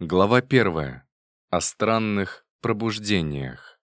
Глава первая. О странных пробуждениях.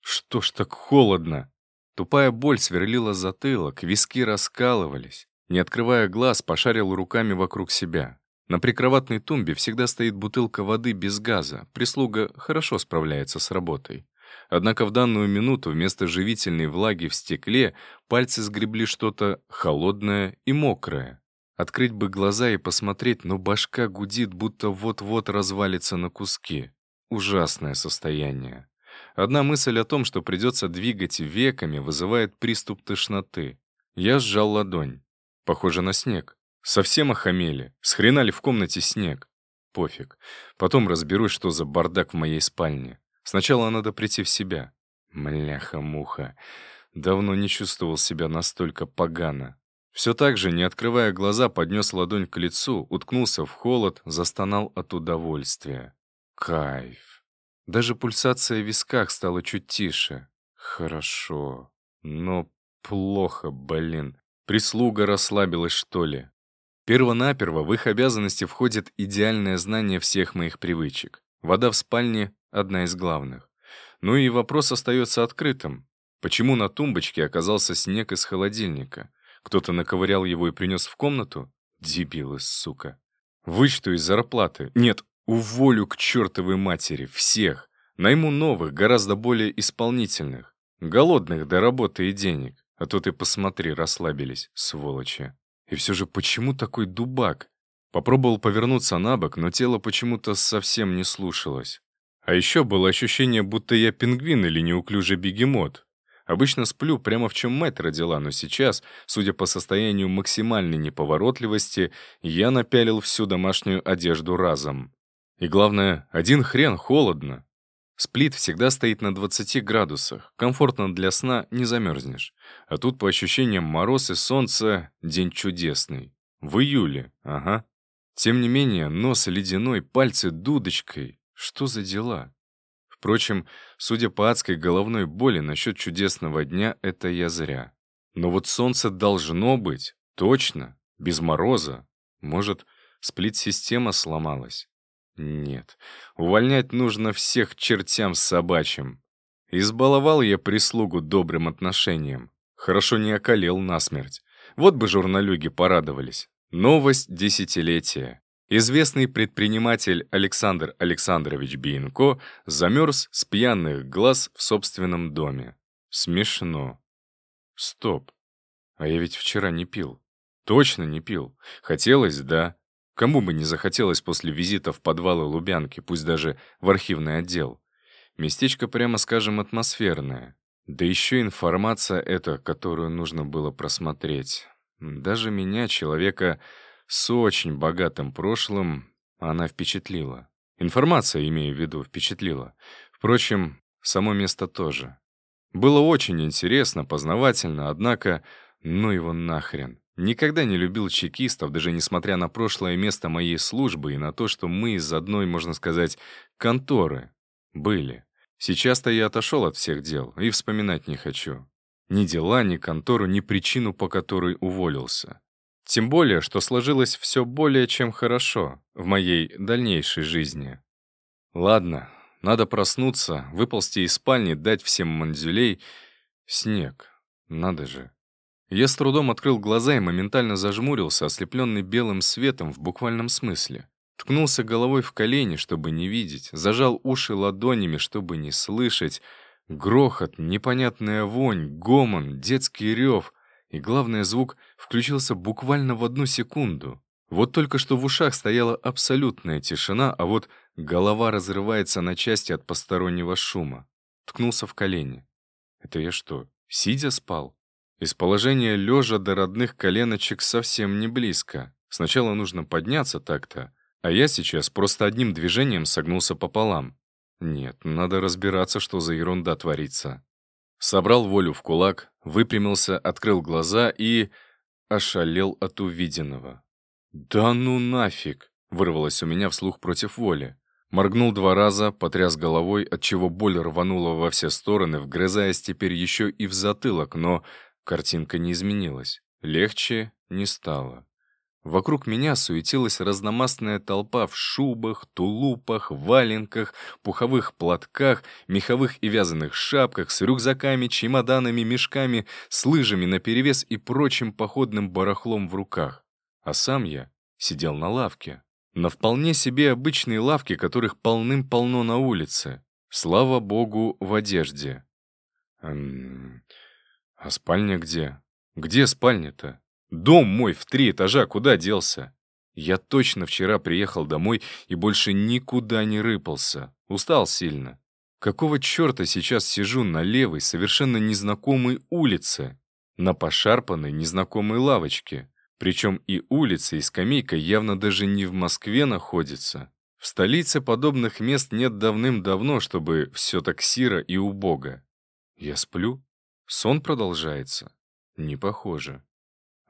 Что ж так холодно? Тупая боль сверлила затылок, виски раскалывались. Не открывая глаз, пошарил руками вокруг себя. На прикроватной тумбе всегда стоит бутылка воды без газа. Прислуга хорошо справляется с работой. Однако в данную минуту вместо живительной влаги в стекле пальцы сгребли что-то холодное и мокрое. Открыть бы глаза и посмотреть, но башка гудит, будто вот-вот развалится на куски. Ужасное состояние. Одна мысль о том, что придется двигать веками, вызывает приступ тошноты. Я сжал ладонь. Похоже на снег. Совсем охамели. Схрена ли в комнате снег? Пофиг. Потом разберусь, что за бардак в моей спальне. Сначала надо прийти в себя. Мляха-муха. Давно не чувствовал себя настолько погано. Все так же, не открывая глаза, поднес ладонь к лицу, уткнулся в холод, застонал от удовольствия. Кайф. Даже пульсация в висках стала чуть тише. Хорошо. Но плохо, блин. Прислуга расслабилась, что ли? Первонаперво в их обязанности входит идеальное знание всех моих привычек. Вода в спальне — одна из главных. Ну и вопрос остается открытым. Почему на тумбочке оказался снег из холодильника? Кто-то наковырял его и принес в комнату? Дебилы, сука. Вычту из зарплаты. Нет, уволю к чертовой матери. Всех. Найму новых, гораздо более исполнительных. Голодных до работы и денег. А то ты посмотри, расслабились, сволочи. И все же почему такой дубак? Попробовал повернуться на бок, но тело почему-то совсем не слушалось. А еще было ощущение, будто я пингвин или неуклюжий бегемот. Обычно сплю прямо в чем мать родила, но сейчас, судя по состоянию максимальной неповоротливости, я напялил всю домашнюю одежду разом. И главное, один хрен холодно. Сплит всегда стоит на 20 градусах. Комфортно для сна не замерзнешь. А тут, по ощущениям, мороз и солнце — день чудесный. В июле, ага. Тем не менее, нос ледяной, пальцы дудочкой. Что за дела? Впрочем, судя по адской головной боли насчет чудесного дня, это я зря. Но вот солнце должно быть, точно, без мороза. Может, сплит-система сломалась? Нет, увольнять нужно всех чертям собачьим. Избаловал я прислугу добрым отношением. Хорошо не околел насмерть. Вот бы журналюги порадовались. Новость десятилетия. Известный предприниматель Александр Александрович Биенко замерз с пьяных глаз в собственном доме. Смешно. Стоп. А я ведь вчера не пил. Точно не пил. Хотелось, да. Кому бы не захотелось после визита в подвалы Лубянки, пусть даже в архивный отдел. Местечко, прямо скажем, атмосферное. Да еще информация эта, которую нужно было просмотреть. Даже меня, человека с очень богатым прошлым она впечатлила. Информация, имею в виду, впечатлила. Впрочем, само место тоже. Было очень интересно, познавательно, однако, ну его нахрен. Никогда не любил чекистов, даже несмотря на прошлое место моей службы и на то, что мы из одной, можно сказать, конторы были. Сейчас-то я отошел от всех дел и вспоминать не хочу. Ни дела, ни контору, ни причину, по которой уволился. Тем более, что сложилось все более чем хорошо в моей дальнейшей жизни. Ладно, надо проснуться, выползти из спальни, дать всем мандзюлей. Снег. Надо же. Я с трудом открыл глаза и моментально зажмурился, ослепленный белым светом в буквальном смысле. Ткнулся головой в колени, чтобы не видеть, зажал уши ладонями, чтобы не слышать. Грохот, непонятная вонь, гомон, детский рев — и, главное, звук включился буквально в одну секунду. Вот только что в ушах стояла абсолютная тишина, а вот голова разрывается на части от постороннего шума. Ткнулся в колени. Это я что, сидя спал? Из положения лежа до родных коленочек совсем не близко. Сначала нужно подняться так-то, а я сейчас просто одним движением согнулся пополам. Нет, надо разбираться, что за ерунда творится. Собрал волю в кулак, выпрямился, открыл глаза и... ошалел от увиденного. «Да ну нафиг!» — вырвалось у меня вслух против воли. Моргнул два раза, потряс головой, отчего боль рванула во все стороны, вгрызаясь теперь еще и в затылок, но картинка не изменилась. Легче не стало. Вокруг меня суетилась разномастная толпа в шубах, тулупах, валенках, пуховых платках, меховых и вязаных шапках, с рюкзаками, чемоданами, мешками, с лыжами наперевес и прочим походным барахлом в руках. А сам я сидел на лавке. На вполне себе обычной лавке, которых полным-полно на улице. Слава богу, в одежде. А спальня где? Где спальня-то? Дом мой в три этажа куда делся? Я точно вчера приехал домой и больше никуда не рыпался. Устал сильно. Какого черта сейчас сижу на левой, совершенно незнакомой улице? На пошарпанной, незнакомой лавочке. Причем и улица, и скамейка явно даже не в Москве находится. В столице подобных мест нет давным-давно, чтобы все так сиро и убого. Я сплю? Сон продолжается? Не похоже.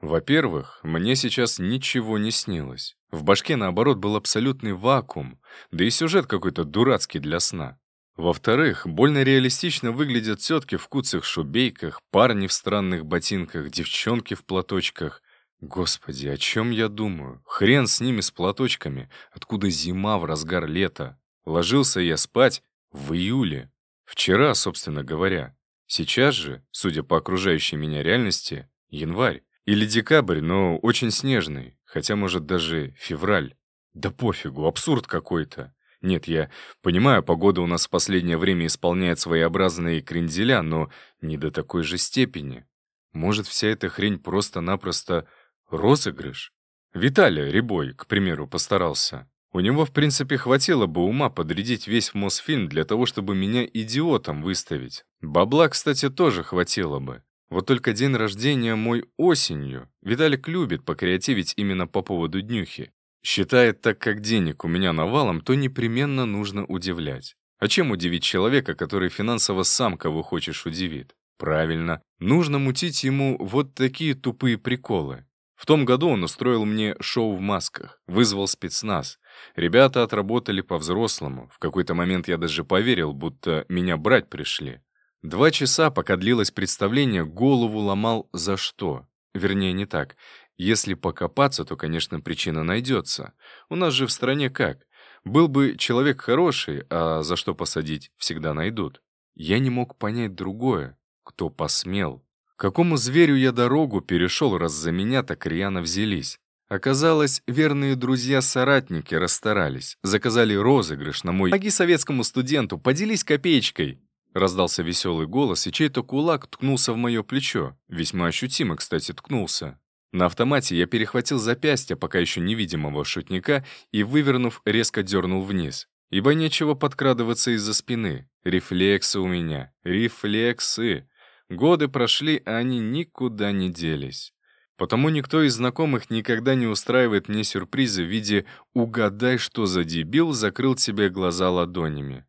Во-первых, мне сейчас ничего не снилось. В башке, наоборот, был абсолютный вакуум, да и сюжет какой-то дурацкий для сна. Во-вторых, больно реалистично выглядят тетки в куцых шубейках, парни в странных ботинках, девчонки в платочках. Господи, о чем я думаю? Хрен с ними с платочками. Откуда зима в разгар лета? Ложился я спать в июле. Вчера, собственно говоря. Сейчас же, судя по окружающей меня реальности, январь. Или декабрь, но очень снежный, хотя, может, даже февраль. Да пофигу, абсурд какой-то. Нет, я понимаю, погода у нас в последнее время исполняет своеобразные кренделя, но не до такой же степени. Может, вся эта хрень просто-напросто розыгрыш? Виталий Рябой, к примеру, постарался. У него, в принципе, хватило бы ума подрядить весь Мосфильм для того, чтобы меня идиотом выставить. Бабла, кстати, тоже хватило бы. Вот только день рождения мой осенью. Виталик любит покреативить именно по поводу днюхи. Считает, так как денег у меня навалом, то непременно нужно удивлять. А чем удивить человека, который финансово сам кого хочешь удивит? Правильно, нужно мутить ему вот такие тупые приколы. В том году он устроил мне шоу в масках, вызвал спецназ. Ребята отработали по-взрослому. В какой-то момент я даже поверил, будто меня брать пришли. Два часа, пока длилось представление, голову ломал за что. Вернее, не так. Если покопаться, то, конечно, причина найдется. У нас же в стране как? Был бы человек хороший, а за что посадить всегда найдут. Я не мог понять другое. Кто посмел? Какому зверю я дорогу перешел, раз за меня так рьяно взялись? Оказалось, верные друзья-соратники расстарались, заказали розыгрыш на мой «Помоги советскому студенту, поделись копеечкой». Раздался веселый голос, и чей-то кулак ткнулся в мое плечо. Весьма ощутимо, кстати, ткнулся. На автомате я перехватил запястье пока еще невидимого шутника и, вывернув, резко дернул вниз. Ибо нечего подкрадываться из-за спины. Рефлексы у меня. Рефлексы. Годы прошли, а они никуда не делись. Потому никто из знакомых никогда не устраивает мне сюрпризы в виде «угадай, что за дебил закрыл тебе глаза ладонями».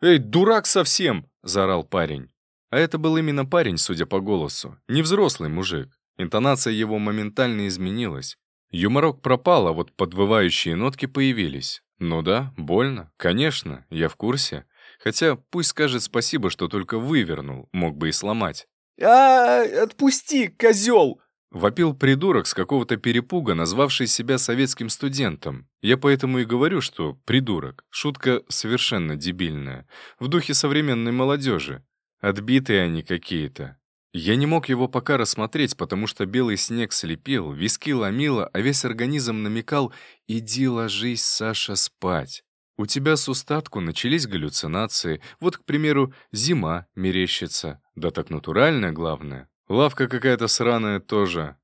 «Эй, дурак совсем!» — заорал парень. А это был именно парень, судя по голосу. Не взрослый мужик. Интонация его моментально изменилась. Юморок пропал, а вот подвывающие нотки появились. Ну да, больно, конечно, я в курсе. Хотя пусть скажет спасибо, что только вывернул, мог бы и сломать. а, отпусти, козел!» Вопил придурок с какого-то перепуга, назвавший себя советским студентом. Я поэтому и говорю, что придурок. Шутка совершенно дебильная. В духе современной молодежи. Отбитые они какие-то. Я не мог его пока рассмотреть, потому что белый снег слепил, виски ломило, а весь организм намекал «Иди ложись, Саша, спать». У тебя с устатку начались галлюцинации, вот, к примеру, зима мерещится. Да так натуральная, главное. Лавка какая-то сраная тоже.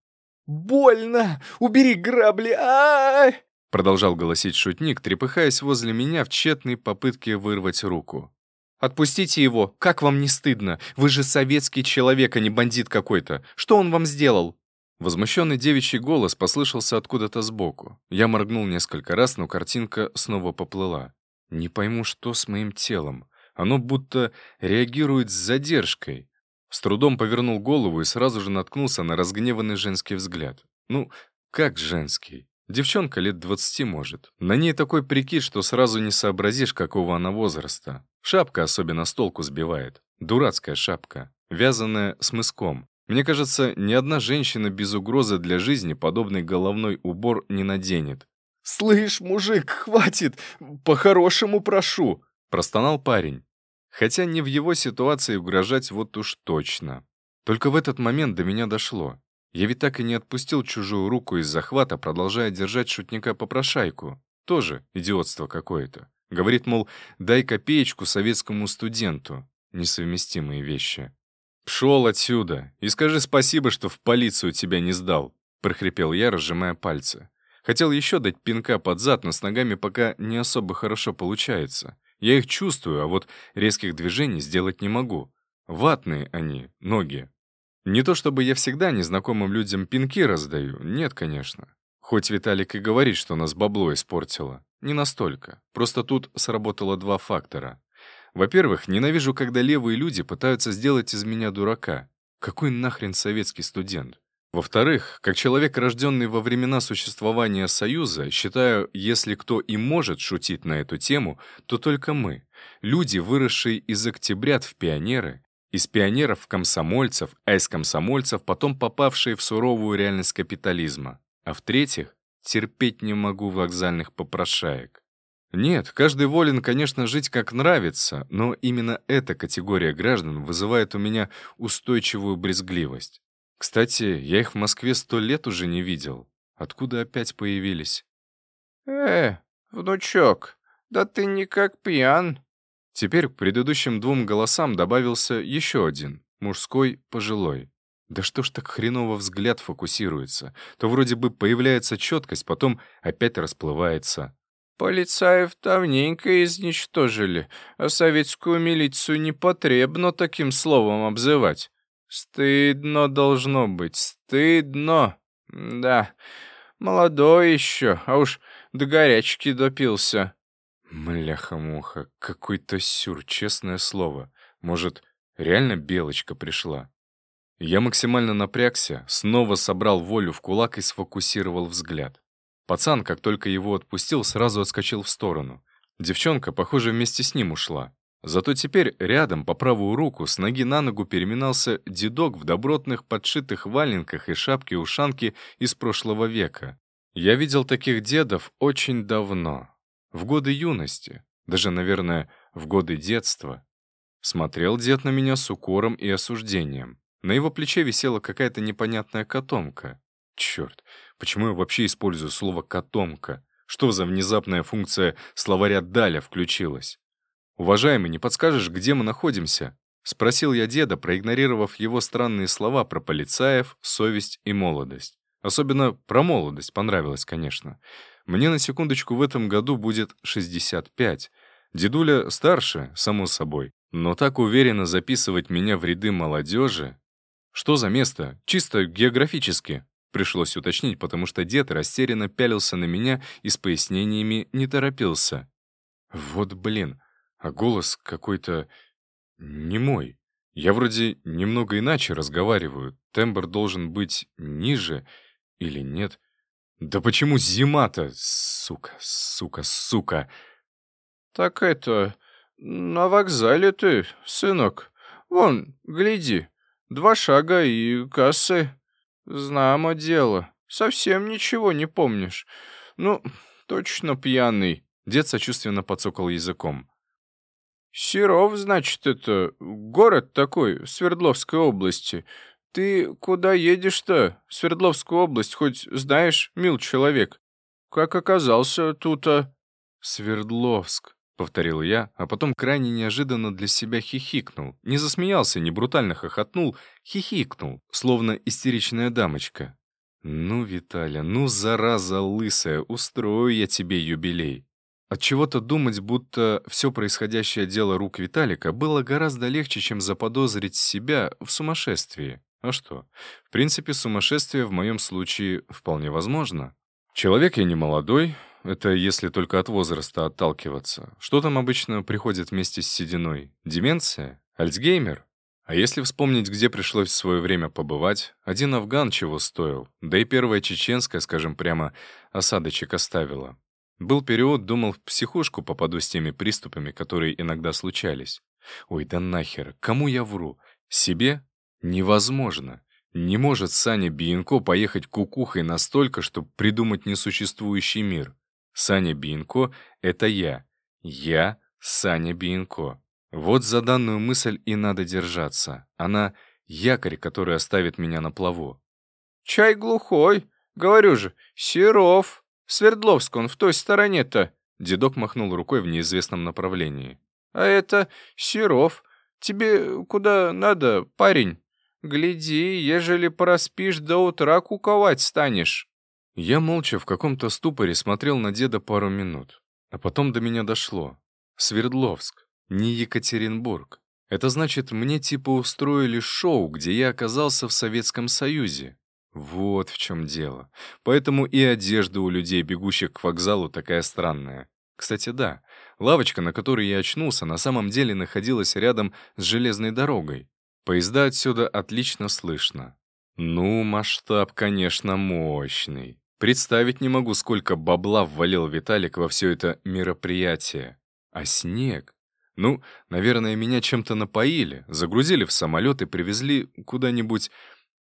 «Больно! Убери грабли! а, -а, Продолжал голосить шутник, трепыхаясь возле меня в тщетной попытке вырвать руку. «Отпустите его! Как вам не стыдно? Вы же советский человек, а не бандит какой-то! Что он вам сделал?» Возмущенный девичий голос послышался откуда-то сбоку. Я моргнул несколько раз, но картинка снова поплыла. Не пойму, что с моим телом. Оно будто реагирует с задержкой. С трудом повернул голову и сразу же наткнулся на разгневанный женский взгляд. Ну, как женский? Девчонка лет двадцати может. На ней такой прикид, что сразу не сообразишь, какого она возраста. Шапка особенно с толку сбивает. Дурацкая шапка, вязаная с мыском. Мне кажется, ни одна женщина без угрозы для жизни подобный головной убор не наденет. «Слышь, мужик, хватит! По-хорошему прошу!» — простонал парень. Хотя не в его ситуации угрожать вот уж точно. Только в этот момент до меня дошло. Я ведь так и не отпустил чужую руку из захвата, продолжая держать шутника-попрошайку. Тоже идиотство какое-то. Говорит, мол, дай копеечку советскому студенту. Несовместимые вещи. «Пшел отсюда и скажи спасибо, что в полицию тебя не сдал», — прохрипел я, разжимая пальцы. Хотел еще дать пинка под зад, но с ногами пока не особо хорошо получается. Я их чувствую, а вот резких движений сделать не могу. Ватные они, ноги. Не то чтобы я всегда незнакомым людям пинки раздаю, нет, конечно. Хоть Виталик и говорит, что нас бабло испортило. Не настолько. Просто тут сработало два фактора. Во-первых, ненавижу, когда левые люди пытаются сделать из меня дурака. Какой нахрен советский студент? Во-вторых, как человек, рожденный во времена существования Союза, считаю, если кто и может шутить на эту тему, то только мы. Люди, выросшие из октябрят в пионеры, из пионеров в комсомольцев, а из комсомольцев потом попавшие в суровую реальность капитализма. А в-третьих, терпеть не могу вокзальных попрошаек. Нет, каждый волен, конечно, жить как нравится, но именно эта категория граждан вызывает у меня устойчивую брезгливость. Кстати, я их в Москве сто лет уже не видел. Откуда опять появились? «Э, внучок, да ты никак пьян». Теперь к предыдущим двум голосам добавился еще один, мужской, пожилой. Да что ж так хреново взгляд фокусируется? То вроде бы появляется четкость, потом опять расплывается. Полицаев давненько изничтожили, а советскую милицию непотребно таким словом обзывать. Стыдно должно быть, стыдно. Да, молодой еще, а уж до горячки допился. Мляха-муха, какой-то сюр, честное слово. Может, реально белочка пришла? Я максимально напрягся, снова собрал волю в кулак и сфокусировал взгляд. Пацан, как только его отпустил, сразу отскочил в сторону. Девчонка, похоже, вместе с ним ушла. Зато теперь рядом, по правую руку, с ноги на ногу переминался дедок в добротных подшитых валенках и шапке-ушанке из прошлого века. Я видел таких дедов очень давно, в годы юности, даже, наверное, в годы детства. Смотрел дед на меня с укором и осуждением. На его плече висела какая-то непонятная котомка. Черт, почему я вообще использую слово «котомка»? Что за внезапная функция словаря «Даля» включилась? «Уважаемый, не подскажешь, где мы находимся?» — спросил я деда, проигнорировав его странные слова про полицаев, совесть и молодость. Особенно про молодость понравилось, конечно. Мне на секундочку в этом году будет 65. Дедуля старше, само собой. Но так уверенно записывать меня в ряды молодежи... Что за место? Чисто географически. Пришлось уточнить, потому что дед растерянно пялился на меня и с пояснениями не торопился. Вот блин, а голос какой-то не мой. Я вроде немного иначе разговариваю. Тембр должен быть ниже или нет? Да почему зима-то? Сука, сука, сука. Так это, на вокзале ты, сынок. Вон, гляди, два шага и кассы. Знамо дело, совсем ничего не помнишь. Ну, точно пьяный. Дед сочувственно подсокал языком. «Серов, значит, это город такой, Свердловской области. Ты куда едешь-то, Свердловскую область, хоть знаешь, мил человек? Как оказался тут-то?» «Свердловск», — повторил я, а потом крайне неожиданно для себя хихикнул. Не засмеялся, не брутально хохотнул, хихикнул, словно истеричная дамочка. «Ну, Виталя, ну, зараза лысая, устрою я тебе юбилей». От чего то думать, будто все происходящее дело рук Виталика было гораздо легче, чем заподозрить себя в сумасшествии. А что? В принципе, сумасшествие в моем случае вполне возможно. Человек я не молодой, это если только от возраста отталкиваться. Что там обычно приходит вместе с сединой? Деменция? Альцгеймер? А если вспомнить, где пришлось в свое время побывать, один афган чего стоил, да и первая чеченская, скажем прямо, осадочек оставила. Был период, думал, в психушку попаду с теми приступами, которые иногда случались. Ой, да нахер, кому я вру? Себе? Невозможно. Не может Саня Биенко поехать кукухой настолько, чтобы придумать несуществующий мир. Саня Биенко — это я. Я — Саня Биенко. Вот за данную мысль и надо держаться. Она — якорь, который оставит меня на плаву. «Чай глухой. Говорю же, Серов. Свердловск он в той стороне-то». Дедок махнул рукой в неизвестном направлении. «А это Серов. Тебе куда надо, парень? Гляди, ежели проспишь, до утра куковать станешь». Я молча в каком-то ступоре смотрел на деда пару минут. А потом до меня дошло. Свердловск, не Екатеринбург. Это значит, мне типа устроили шоу, где я оказался в Советском Союзе. Вот в чем дело. Поэтому и одежда у людей, бегущих к вокзалу, такая странная. Кстати, да, лавочка, на которой я очнулся, на самом деле находилась рядом с железной дорогой. Поезда отсюда отлично слышно. Ну, масштаб, конечно, мощный. Представить не могу, сколько бабла ввалил Виталик во все это мероприятие. А снег? Ну, наверное, меня чем-то напоили, загрузили в самолет и привезли куда-нибудь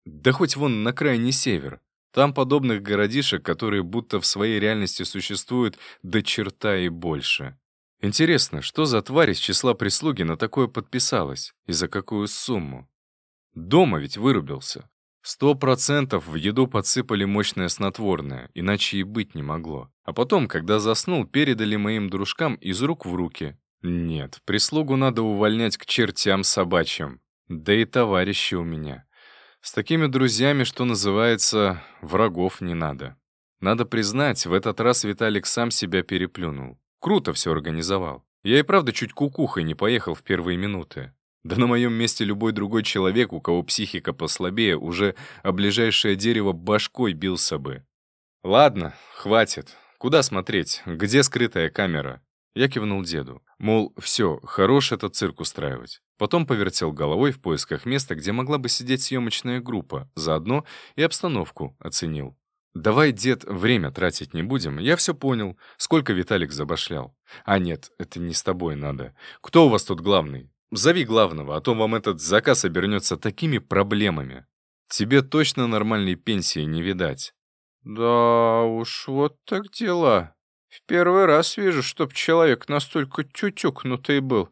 да хоть вон на крайний север. Там подобных городишек, которые будто в своей реальности существуют, до черта и больше. Интересно, что за тварь из числа прислуги на такое подписалась? И за какую сумму? Дома ведь вырубился. Сто процентов в еду подсыпали мощное снотворное, иначе и быть не могло. А потом, когда заснул, передали моим дружкам из рук в руки. Нет, прислугу надо увольнять к чертям собачьим. Да и товарищи у меня. С такими друзьями, что называется, врагов не надо. Надо признать, в этот раз Виталик сам себя переплюнул. Круто все организовал. Я и правда чуть кукухой не поехал в первые минуты. Да на моем месте любой другой человек, у кого психика послабее, уже о ближайшее дерево башкой бился бы. Ладно, хватит. Куда смотреть? Где скрытая камера? Я кивнул деду. Мол, все, хорош этот цирк устраивать. Потом повертел головой в поисках места, где могла бы сидеть съемочная группа, заодно и обстановку оценил. «Давай, дед, время тратить не будем. Я все понял. Сколько Виталик забашлял?» «А нет, это не с тобой надо. Кто у вас тут главный? Зови главного, а то вам этот заказ обернется такими проблемами. Тебе точно нормальной пенсии не видать». «Да уж, вот так дела. В первый раз вижу, чтоб человек настолько тютюкнутый был.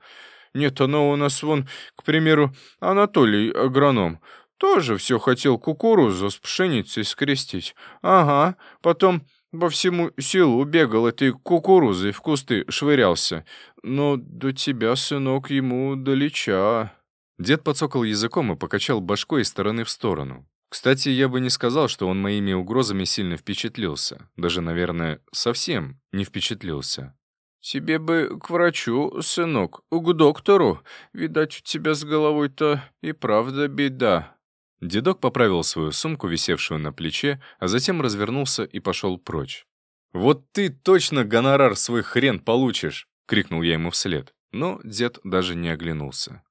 Нет, оно у нас вон, к примеру, Анатолий, агроном, тоже все хотел кукурузу с пшеницей скрестить. Ага, потом по всему селу бегал этой кукурузой в кусты швырялся. Но до тебя, сынок, ему далеча». Дед подсокал языком и покачал башкой из стороны в сторону. Кстати, я бы не сказал, что он моими угрозами сильно впечатлился. Даже, наверное, совсем не впечатлился. «Тебе бы к врачу, сынок, к доктору. Видать, у тебя с головой-то и правда беда». Дедок поправил свою сумку, висевшую на плече, а затем развернулся и пошел прочь. «Вот ты точно гонорар свой хрен получишь!» — крикнул я ему вслед. Но дед даже не оглянулся.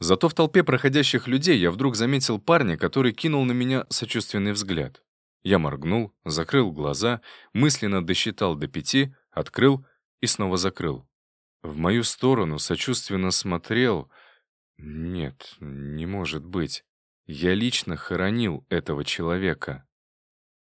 Зато в толпе проходящих людей я вдруг заметил парня, который кинул на меня сочувственный взгляд. Я моргнул, закрыл глаза, мысленно досчитал до пяти, открыл и снова закрыл. В мою сторону сочувственно смотрел... Нет, не может быть. Я лично хоронил этого человека.